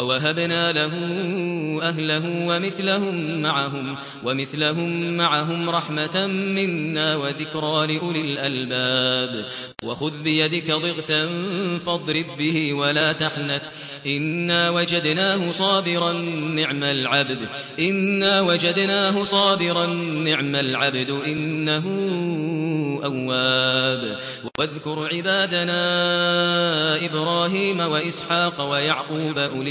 ووهبنا له أهله ومثلهم معهم ومثلهم معهم رحمة منا وذكرى لأولي الألباب وخذ بيدك ضغثا فاضرب به ولا تحنث إنا وجدناه صابرا نعم العبد إنا وجدناه صابرا نعم العبد إنه أواب واذكر عبادنا إبراهيم وإسحاق ويعقوب أولي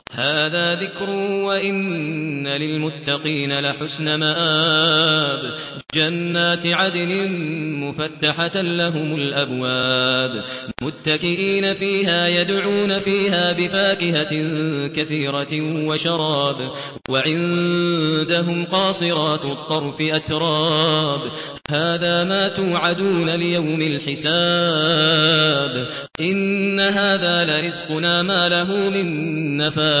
هذا ذكر وإن للمتقين لحسن مآب. جنات عدن مفتحة لهم الأبواب. متكئين فيها يدعون فيها بفاكهة كثيرة وشراب. وعندهم قاصرات الطرف أتراب. هذا ما توعدون ليوم الحساب. إن هذا لرزقنا ما له من نفاد